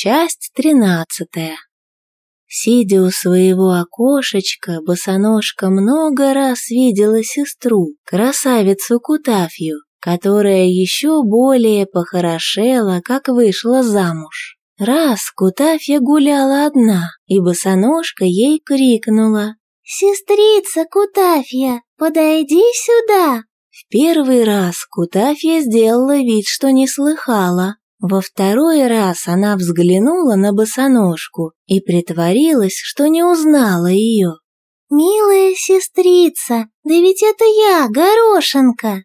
Часть тринадцатая. Сидя у своего окошечка, босоножка много раз видела сестру, красавицу Кутафью, которая еще более похорошела, как вышла замуж. Раз Кутафья гуляла одна, и босоножка ей крикнула «Сестрица Кутафья, подойди сюда!» В первый раз Кутафья сделала вид, что не слыхала, во второй раз она взглянула на босоножку и притворилась, что не узнала ее. «Милая сестрица, да ведь это я, Горошенко!»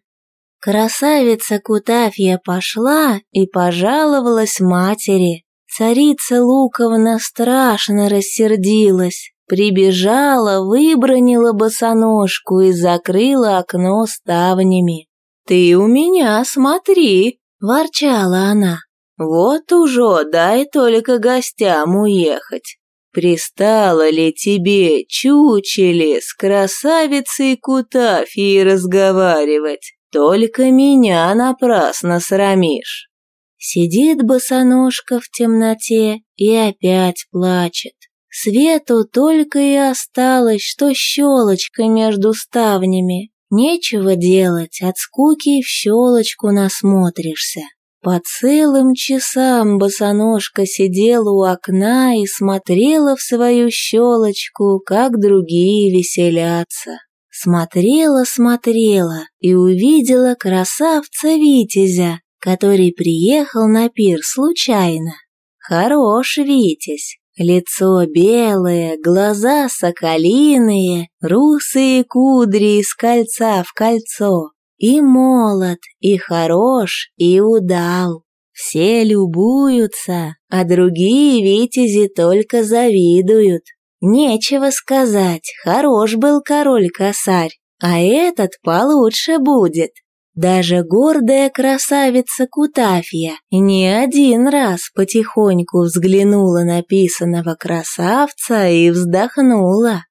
Красавица Кутафья пошла и пожаловалась матери. Царица Луковна страшно рассердилась, прибежала, выбронила босоножку и закрыла окно ставнями. «Ты у меня смотри!» – ворчала она. «Вот уже дай только гостям уехать. Пристало ли тебе, чучели, с красавицей Кутафией разговаривать? Только меня напрасно срамишь». Сидит босоножка в темноте и опять плачет. Свету только и осталось, что щелочка между ставнями. Нечего делать, от скуки в щелочку насмотришься. По целым часам босоножка сидела у окна и смотрела в свою щелочку, как другие веселятся. Смотрела, смотрела и увидела красавца Витязя, который приехал на пир случайно. Хорош Витязь, Лицо белое, глаза соколиные, русые кудри из кольца в кольцо. И молод, и хорош, и удал. Все любуются, а другие витязи только завидуют. Нечего сказать, хорош был король-косарь, а этот получше будет. Даже гордая красавица Кутафья не один раз потихоньку взглянула на писаного красавца и вздохнула.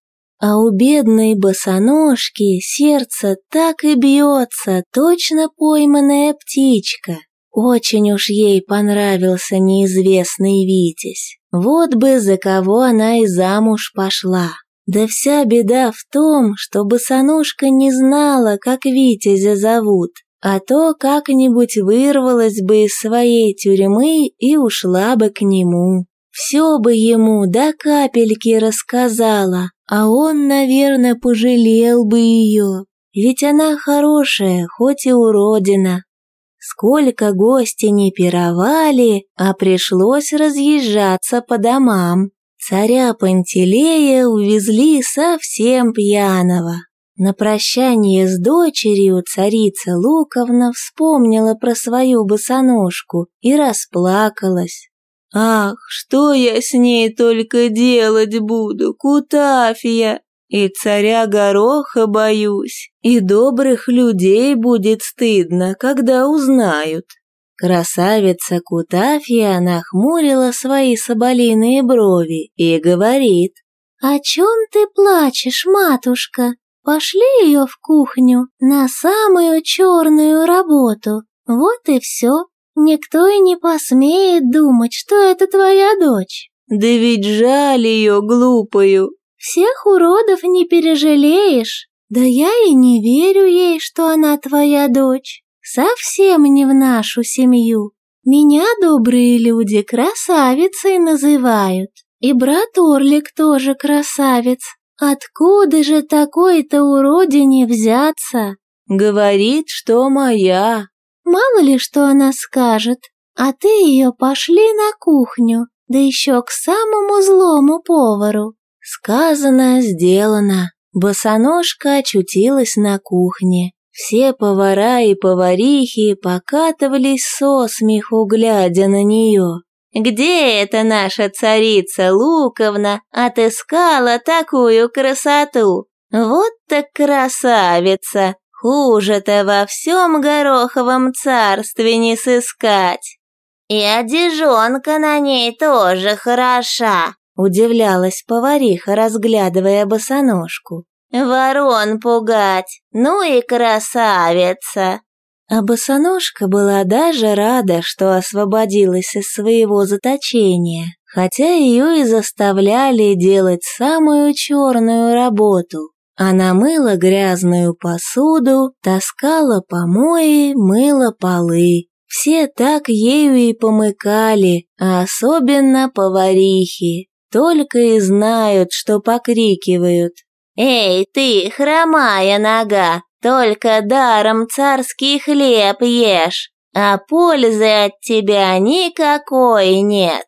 А у бедной босоножки сердце так и бьется, точно пойманная птичка. Очень уж ей понравился неизвестный Витязь. Вот бы за кого она и замуж пошла. Да вся беда в том, что босоножка не знала, как Витязя зовут, а то как-нибудь вырвалась бы из своей тюрьмы и ушла бы к нему. Все бы ему до капельки рассказала, а он, наверное, пожалел бы ее, ведь она хорошая, хоть и уродина. Сколько гости не пировали, а пришлось разъезжаться по домам. Царя Пантелея увезли совсем пьяного. На прощание с дочерью царица Луковна вспомнила про свою босоножку и расплакалась. «Ах, что я с ней только делать буду, Кутафия! И царя Гороха боюсь, и добрых людей будет стыдно, когда узнают». Красавица Кутафия нахмурила свои соболиные брови и говорит. «О чем ты плачешь, матушка? Пошли ее в кухню на самую черную работу. Вот и все. Никто и не посмеет думать, что это твоя дочь». «Да ведь жаль ее, глупую!» «Всех уродов не пережалеешь. Да я и не верю ей, что она твоя дочь. Совсем не в нашу семью. Меня добрые люди красавицей называют. И брат Орлик тоже красавец. Откуда же такой-то уродине взяться? Говорит, что моя. Мало ли, что она скажет. А ты ее пошли на кухню, да еще к самому злому повару. Сказано, сделано. Босоножка очутилась на кухне. Все повара и поварихи покатывались со смеху, глядя на нее. «Где эта наша царица Луковна отыскала такую красоту? Вот так красавица! Хуже-то во всем гороховом царстве не сыскать!» «И одежонка на ней тоже хороша!» Удивлялась повариха, разглядывая босоножку. Ворон пугать, ну и красавица. А босоножка была даже рада, что освободилась из своего заточения, хотя ее и заставляли делать самую черную работу. Она мыла грязную посуду, таскала помои, мыла полы. Все так ею и помыкали, а особенно поварихи. Только и знают, что покрикивают. «Эй, ты, хромая нога, только даром царский хлеб ешь, а пользы от тебя никакой нет!»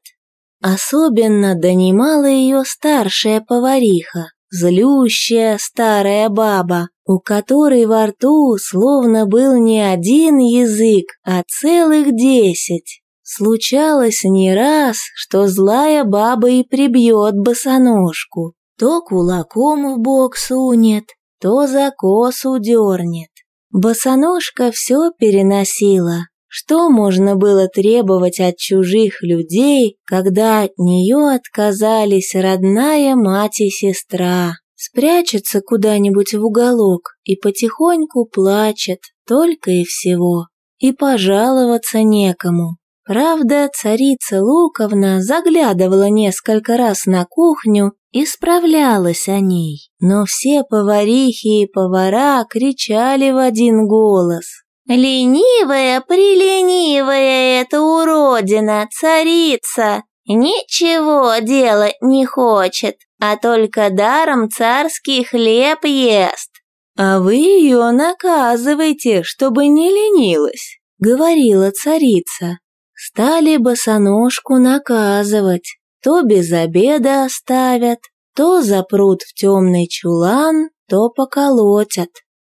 Особенно донимала ее старшая повариха, злющая старая баба, у которой во рту словно был не один язык, а целых десять. Случалось не раз, что злая баба и прибьет босоножку, то кулаком в бок сунет, то за косу дернет. Босоножка все переносила. Что можно было требовать от чужих людей, когда от нее отказались родная мать и сестра? Спрячется куда-нибудь в уголок и потихоньку плачет, только и всего. И пожаловаться некому. Правда, царица Луковна заглядывала несколько раз на кухню и справлялась о ней, но все поварихи и повара кричали в один голос. «Ленивая, приленивая эта уродина, царица, ничего делать не хочет, а только даром царский хлеб ест». «А вы ее наказывайте, чтобы не ленилась», — говорила царица. Стали босоножку наказывать, то без обеда оставят, то запрут в темный чулан, то поколотят.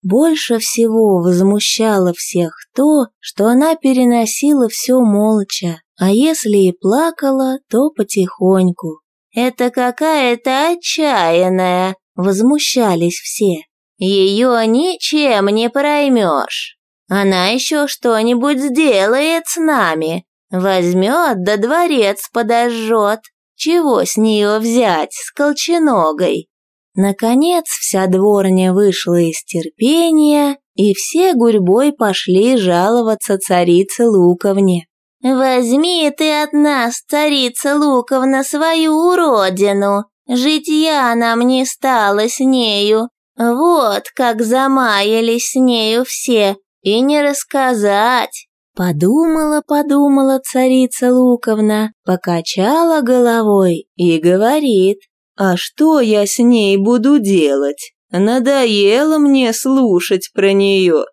Больше всего возмущало всех то, что она переносила все молча, а если и плакала, то потихоньку. «Это какая-то отчаянная!» — возмущались все. «Ее ничем не проймешь!» Она еще что-нибудь сделает с нами. Возьмет да дворец подожжет. Чего с нее взять, с колченогой? Наконец вся дворня вышла из терпения, и все гурьбой пошли жаловаться царице Луковне. «Возьми ты от нас, царица Луковна, свою уродину. Житья нам не стало с нею. Вот как замаялись с нею все, и не рассказать. Подумала, подумала царица Луковна, покачала головой и говорит, «А что я с ней буду делать? Надоело мне слушать про нее».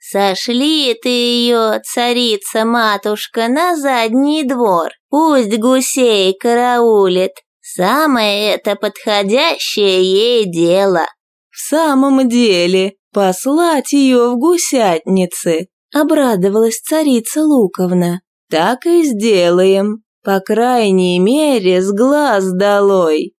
«Сошли ты ее, царица-матушка, на задний двор, пусть гусей караулит, самое это подходящее ей дело». «В самом деле, «Послать ее в гусятницы!» — обрадовалась царица Луковна. «Так и сделаем, по крайней мере, с глаз долой!»